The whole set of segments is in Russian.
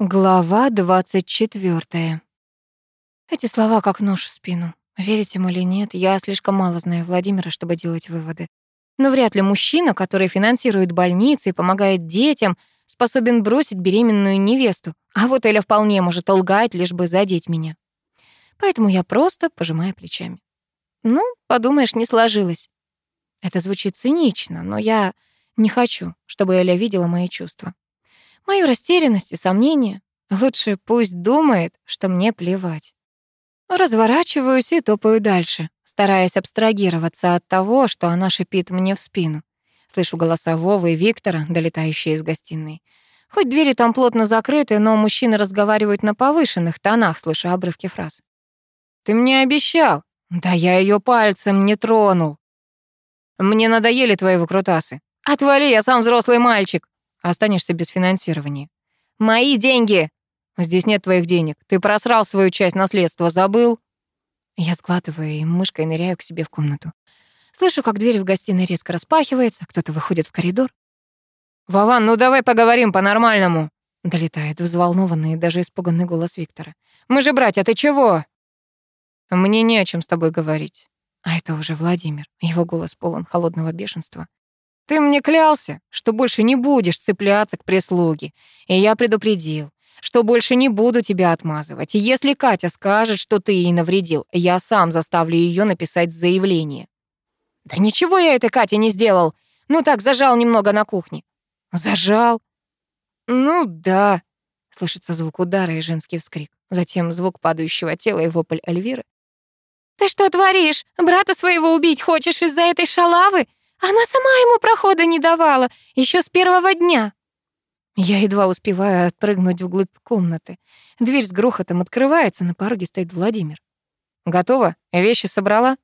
Глава 24. Эти слова как нож в спину. Верите им или нет, я слишком мало знаю Владимира, чтобы делать выводы. Но вряд ли мужчина, который финансирует больницы и помогает детям, способен бросить беременную невесту. А вот Эля вполне может лгать, лишь бы задеть меня. Поэтому я просто пожимаю плечами. Ну, подумаешь, не сложилось. Это звучит цинично, но я не хочу, чтобы Эля видела мои чувства. Мою растерянность и сомнения. Лучше пусть думает, что мне плевать. Разворачиваюсь и топаю дальше, стараясь абстрагироваться от того, что она шипит мне в спину. Слышу голоса Вовы и Виктора, долетающие из гостиной. Хоть двери там плотно закрыты, но мужчины разговаривают на повышенных тонах, слыша обрывки фраз. «Ты мне обещал!» «Да я ее пальцем не тронул!» «Мне надоели твои выкрутасы!» «Отвали, я сам взрослый мальчик!» Останешься без финансирования. Мои деньги! Здесь нет твоих денег. Ты просрал свою часть наследства, забыл? Я сглатываю и мышкой ныряю к себе в комнату. Слышу, как дверь в гостиной резко распахивается, кто-то выходит в коридор. «Вован, ну давай поговорим по-нормальному!» Долетает взволнованный и даже испуганный голос Виктора. «Мы же братья, ты чего?» «Мне не о чем с тобой говорить». А это уже Владимир. Его голос полон холодного бешенства. Ты мне клялся, что больше не будешь цепляться к прислуге. И я предупредил, что больше не буду тебя отмазывать. И если Катя скажет, что ты ей навредил, я сам заставлю ее написать заявление. Да ничего я этой Кате не сделал. Ну так, зажал немного на кухне. Зажал? Ну да. Слышится звук удара и женский вскрик. Затем звук падающего тела и вопль Эльвиры. «Ты что творишь? Брата своего убить хочешь из-за этой шалавы? Она сама ему прохода не давала, еще с первого дня. Я едва успеваю отпрыгнуть вглубь комнаты. Дверь с грохотом открывается, на пороге стоит Владимир. «Готово? Вещи собрала?»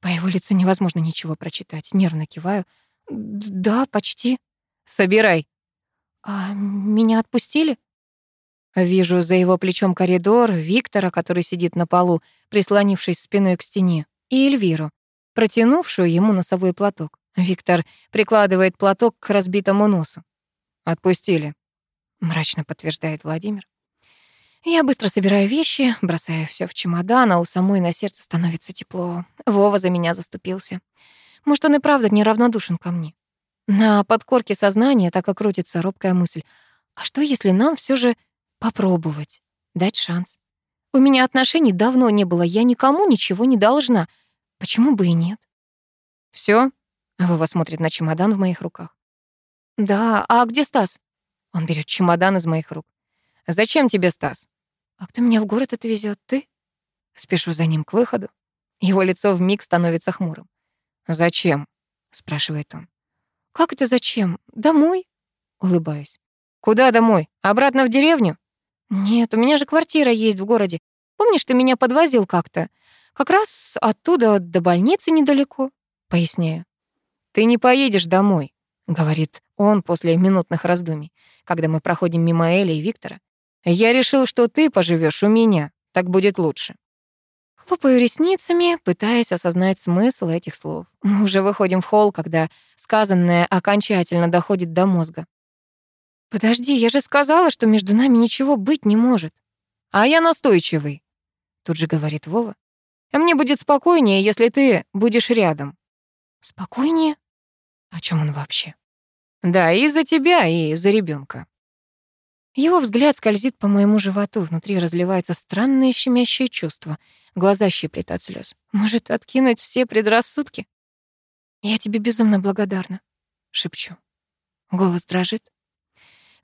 По его лицу невозможно ничего прочитать. Нервно киваю. «Да, почти». «Собирай». «А меня отпустили?» Вижу за его плечом коридор, Виктора, который сидит на полу, прислонившись спиной к стене, и Эльвиру, протянувшую ему носовой платок. Виктор прикладывает платок к разбитому носу. «Отпустили», — мрачно подтверждает Владимир. Я быстро собираю вещи, бросаю все в чемодан, а у самой на сердце становится тепло. Вова за меня заступился. Может, он и правда неравнодушен ко мне. На подкорке сознания так и крутится робкая мысль. А что, если нам все же попробовать, дать шанс? У меня отношений давно не было, я никому ничего не должна — Почему бы и нет? Все? Вова смотрит на чемодан в моих руках. Да, а где Стас? Он берет чемодан из моих рук. Зачем тебе Стас? А кто меня в город отвезет? Ты? Спешу за ним к выходу. Его лицо вмиг становится хмурым. Зачем? спрашивает он. Как это зачем? Домой? Улыбаюсь. Куда домой? Обратно в деревню? Нет, у меня же квартира есть в городе. Помнишь, ты меня подвозил как-то? Как раз оттуда до больницы недалеко, поясняю. Ты не поедешь домой, говорит он после минутных раздумий, когда мы проходим мимо Эли и Виктора. Я решил, что ты поживешь у меня, так будет лучше. Хлопаю ресницами, пытаясь осознать смысл этих слов. Мы уже выходим в холл, когда сказанное окончательно доходит до мозга. «Подожди, я же сказала, что между нами ничего быть не может». «А я настойчивый», — тут же говорит Вова. А мне будет спокойнее, если ты будешь рядом». «Спокойнее? О чем он вообще?» «Да, и за тебя, и за ребенка. Его взгляд скользит по моему животу, внутри разливается странное щемящее чувство. Глаза щиплет от слез. Может, откинуть все предрассудки? «Я тебе безумно благодарна», — шепчу. Голос дрожит.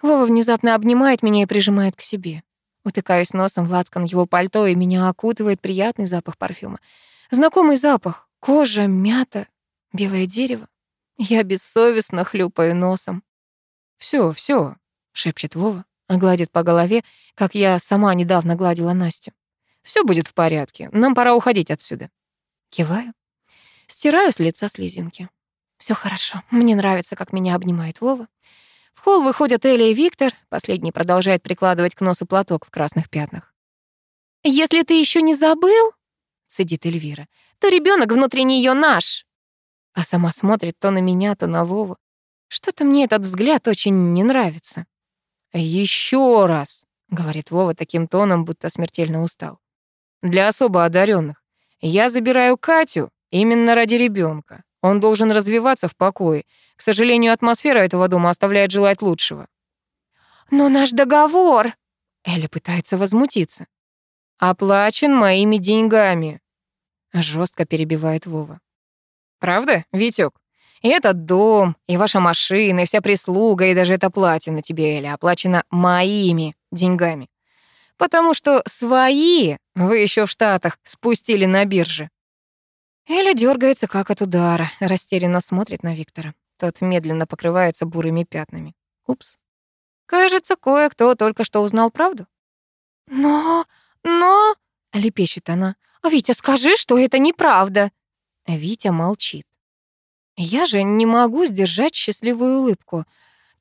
Вова внезапно обнимает меня и прижимает к себе. Утыкаюсь носом в лацкан его пальто, и меня окутывает приятный запах парфюма. Знакомый запах. Кожа, мята, белое дерево. Я бессовестно хлюпаю носом. Все, все, шепчет Вова, гладит по голове, как я сама недавно гладила Настю. Все будет в порядке, нам пора уходить отсюда. Киваю. Стираю с лица слезинки. Все хорошо, мне нравится, как меня обнимает Вова. В холл выходят Эля и Виктор. Последний продолжает прикладывать к носу платок в красных пятнах. «Если ты еще не забыл, — сидит Эльвира, — то ребенок внутри нее наш». А сама смотрит то на меня, то на Вову. Что-то мне этот взгляд очень не нравится. Еще раз, говорит Вова таким тоном, будто смертельно устал. Для особо одаренных. Я забираю Катю именно ради ребенка. Он должен развиваться в покое. К сожалению, атмосфера этого дома оставляет желать лучшего. «Но наш договор...» Эля пытается возмутиться. «Оплачен моими деньгами», — жестко перебивает Вова. «Правда, Витёк? И этот дом, и ваша машина, и вся прислуга, и даже это платье на тебе, Эля, оплачено моими деньгами. Потому что свои вы еще в Штатах спустили на бирже. Эля дергается как от удара, растерянно смотрит на Виктора. Тот медленно покрывается бурыми пятнами. Упс. Кажется, кое-кто только что узнал правду. «Но... но...» — лепещет она. «Витя, скажи, что это неправда!» Витя молчит. Я же не могу сдержать счастливую улыбку.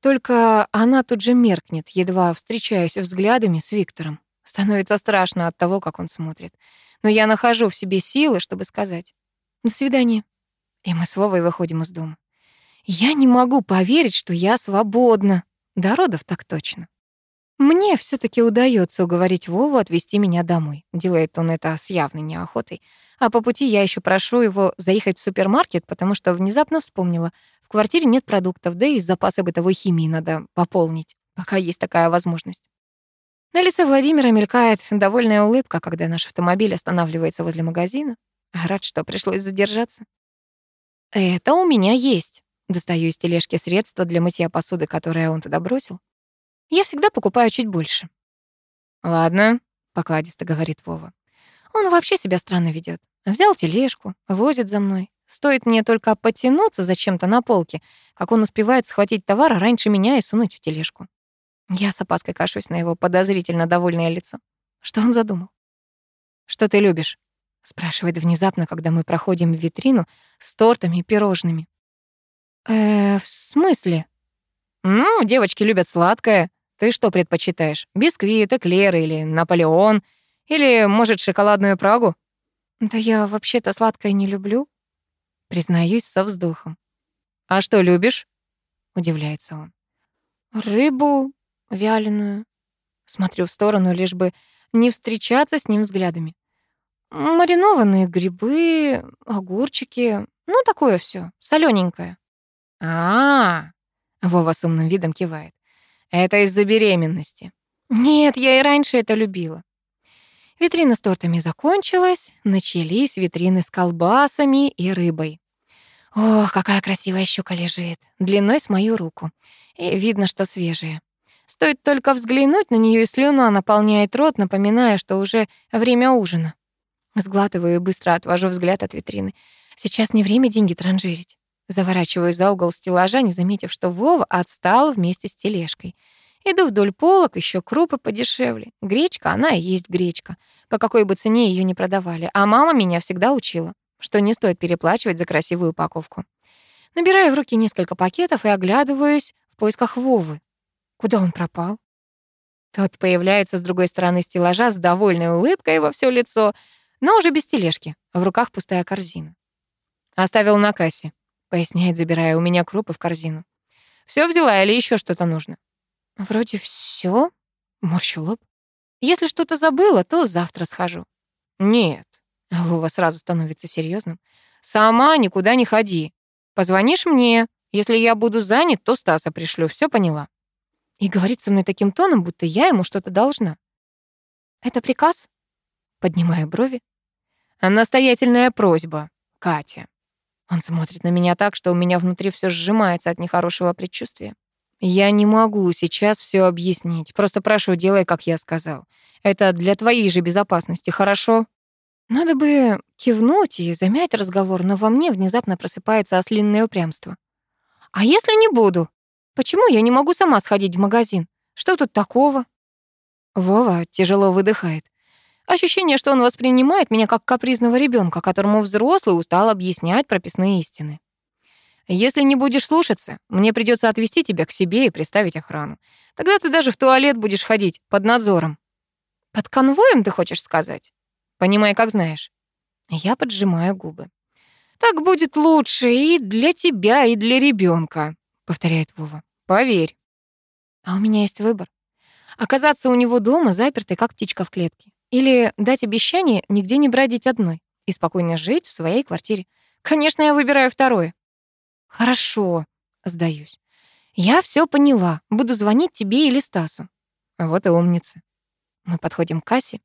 Только она тут же меркнет, едва встречаясь взглядами с Виктором. Становится страшно от того, как он смотрит. Но я нахожу в себе силы, чтобы сказать «До свидания». И мы с Вовой выходим из дома. Я не могу поверить, что я свободна. До родов так точно. Мне все таки удается уговорить Вову отвезти меня домой. Делает он это с явной неохотой. А по пути я еще прошу его заехать в супермаркет, потому что внезапно вспомнила, в квартире нет продуктов, да и запасы бытовой химии надо пополнить, пока есть такая возможность. На лице Владимира мелькает довольная улыбка, когда наш автомобиль останавливается возле магазина. Рад, что пришлось задержаться. Это у меня есть. Достаю из тележки средства для мытья посуды, которое он туда бросил. Я всегда покупаю чуть больше. Ладно, покладисто говорит Вова. Он вообще себя странно ведет. Взял тележку, возит за мной. Стоит мне только потянуться зачем-то на полке, как он успевает схватить товар раньше меня и сунуть в тележку. Я с опаской кашусь на его подозрительно довольное лицо. Что он задумал? «Что ты любишь?» Спрашивает внезапно, когда мы проходим в витрину с тортами и пирожными. «Э, в смысле?» «Ну, девочки любят сладкое. Ты что предпочитаешь? Бисквит, эклер или Наполеон? Или, может, шоколадную Прагу?» «Да я вообще-то сладкое не люблю», признаюсь со вздохом. «А что любишь?» — удивляется он. «Рыбу вяленую». Смотрю в сторону, лишь бы не встречаться с ним взглядами. Маринованные грибы, огурчики, ну такое все, солененькое. А, -а, а Вова с умным видом кивает. Это из-за беременности. Нет, я и раньше это любила. Витрина с тортами закончилась, начались витрины с колбасами и рыбой. Ох, какая красивая щука лежит, длиной с мою руку. И видно, что свежая. Стоит только взглянуть на нее, и слюна наполняет рот, напоминая, что уже время ужина. Сглатываю и быстро отвожу взгляд от витрины. Сейчас не время деньги транжирить. Заворачиваю за угол стеллажа, не заметив, что Вова отстал вместе с тележкой. Иду вдоль полок, еще крупы подешевле. Гречка, она и есть гречка. По какой бы цене ее не продавали. А мама меня всегда учила, что не стоит переплачивать за красивую упаковку. Набираю в руки несколько пакетов и оглядываюсь в поисках Вовы. Куда он пропал? Тот появляется с другой стороны стеллажа с довольной улыбкой во все лицо, но уже без тележки, в руках пустая корзина. «Оставил на кассе», — поясняет, забирая у меня крупы в корзину. Все взяла или еще что-то нужно?» «Вроде все. морщу лоб. «Если что-то забыла, то завтра схожу». «Нет», — Вова сразу становится серьезным. «Сама никуда не ходи. Позвонишь мне. Если я буду занят, то Стаса пришлю. Все поняла?» И говорит со мной таким тоном, будто я ему что-то должна. «Это приказ?» Поднимаю брови. Настоятельная просьба, Катя. Он смотрит на меня так, что у меня внутри все сжимается от нехорошего предчувствия. Я не могу сейчас все объяснить. Просто прошу, делай, как я сказал. Это для твоей же безопасности, хорошо? Надо бы кивнуть и замять разговор, но во мне внезапно просыпается ослинное упрямство. А если не буду? Почему я не могу сама сходить в магазин? Что тут такого? Вова тяжело выдыхает. Ощущение, что он воспринимает меня как капризного ребенка, которому взрослый устал объяснять прописные истины. Если не будешь слушаться, мне придется отвести тебя к себе и приставить охрану. Тогда ты даже в туалет будешь ходить под надзором. Под конвоем, ты хочешь сказать? Понимай, как знаешь. Я поджимаю губы. Так будет лучше и для тебя, и для ребенка, повторяет Вова. Поверь. А у меня есть выбор. Оказаться у него дома, запертой, как птичка в клетке. Или дать обещание нигде не бродить одной и спокойно жить в своей квартире. Конечно, я выбираю второе. Хорошо, сдаюсь. Я все поняла. Буду звонить тебе или Стасу. Вот и умница. Мы подходим к кассе.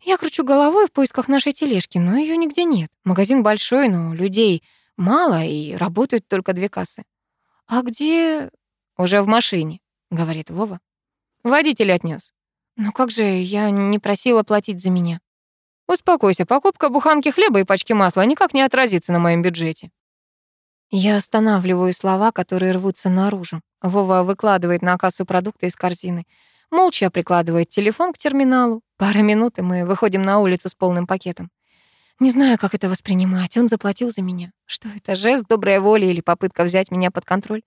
Я кручу головой в поисках нашей тележки, но ее нигде нет. Магазин большой, но людей мало, и работают только две кассы. «А где...» «Уже в машине», — говорит Вова. «Водитель отнес. «Но как же, я не просила платить за меня». «Успокойся, покупка буханки хлеба и пачки масла никак не отразится на моем бюджете». Я останавливаю слова, которые рвутся наружу. Вова выкладывает на кассу продукты из корзины. Молча прикладывает телефон к терминалу. Пара минут, и мы выходим на улицу с полным пакетом. Не знаю, как это воспринимать. Он заплатил за меня. Что это, жест доброй воли или попытка взять меня под контроль?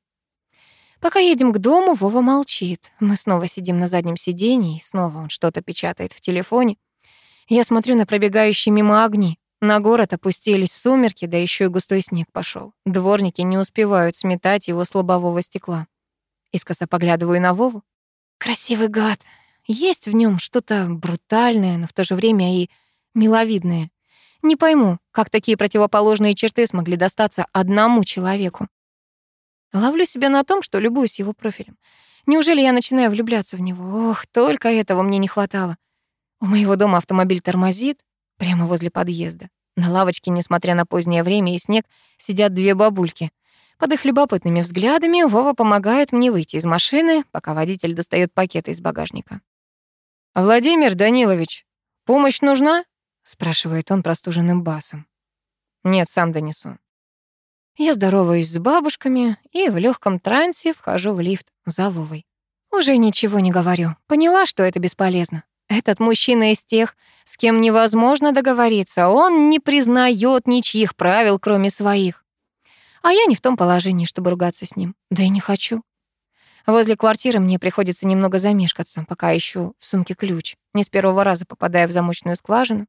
Пока едем к дому, Вова молчит. Мы снова сидим на заднем сиденье, и снова он что-то печатает в телефоне. Я смотрю на пробегающие мимо огни. На город опустились сумерки, да еще и густой снег пошел. Дворники не успевают сметать его с лобового стекла. Искоса поглядываю на Вову. Красивый гад. Есть в нем что-то брутальное, но в то же время и миловидное. Не пойму, как такие противоположные черты смогли достаться одному человеку. Ловлю себя на том, что любуюсь его профилем. Неужели я начинаю влюбляться в него? Ох, только этого мне не хватало. У моего дома автомобиль тормозит прямо возле подъезда. На лавочке, несмотря на позднее время и снег, сидят две бабульки. Под их любопытными взглядами Вова помогает мне выйти из машины, пока водитель достает пакеты из багажника. «Владимир Данилович, помощь нужна?» спрашивает он простуженным басом. Нет, сам донесу. Я здороваюсь с бабушками и в легком трансе вхожу в лифт за Вовой. Уже ничего не говорю. Поняла, что это бесполезно. Этот мужчина из тех, с кем невозможно договориться. Он не признает ничьих правил, кроме своих. А я не в том положении, чтобы ругаться с ним. Да и не хочу. Возле квартиры мне приходится немного замешкаться, пока ищу в сумке ключ. Не с первого раза попадая в замочную скважину.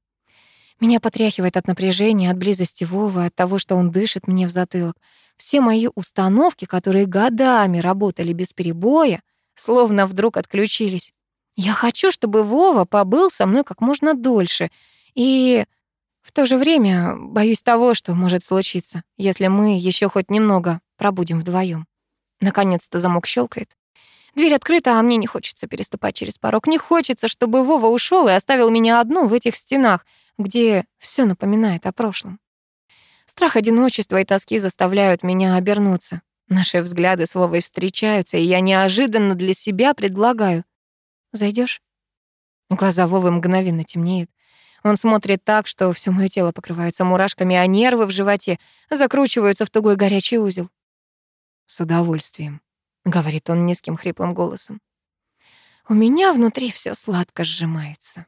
Меня потряхивает от напряжения, от близости Вовы, от того, что он дышит мне в затылок. Все мои установки, которые годами работали без перебоя, словно вдруг отключились. Я хочу, чтобы Вова побыл со мной как можно дольше. И в то же время боюсь того, что может случиться, если мы еще хоть немного пробудем вдвоем. Наконец-то замок щелкает. Дверь открыта, а мне не хочется переступать через порог. Не хочется, чтобы Вова ушел и оставил меня одну в этих стенах, где все напоминает о прошлом. Страх одиночества и тоски заставляют меня обернуться. Наши взгляды с Вовой встречаются, и я неожиданно для себя предлагаю. Зайдешь? Глаза Вовы мгновенно темнеют. Он смотрит так, что все мое тело покрывается мурашками, а нервы в животе закручиваются в тугой горячий узел. «С удовольствием», — говорит он низким хриплым голосом. У меня внутри все сладко сжимается.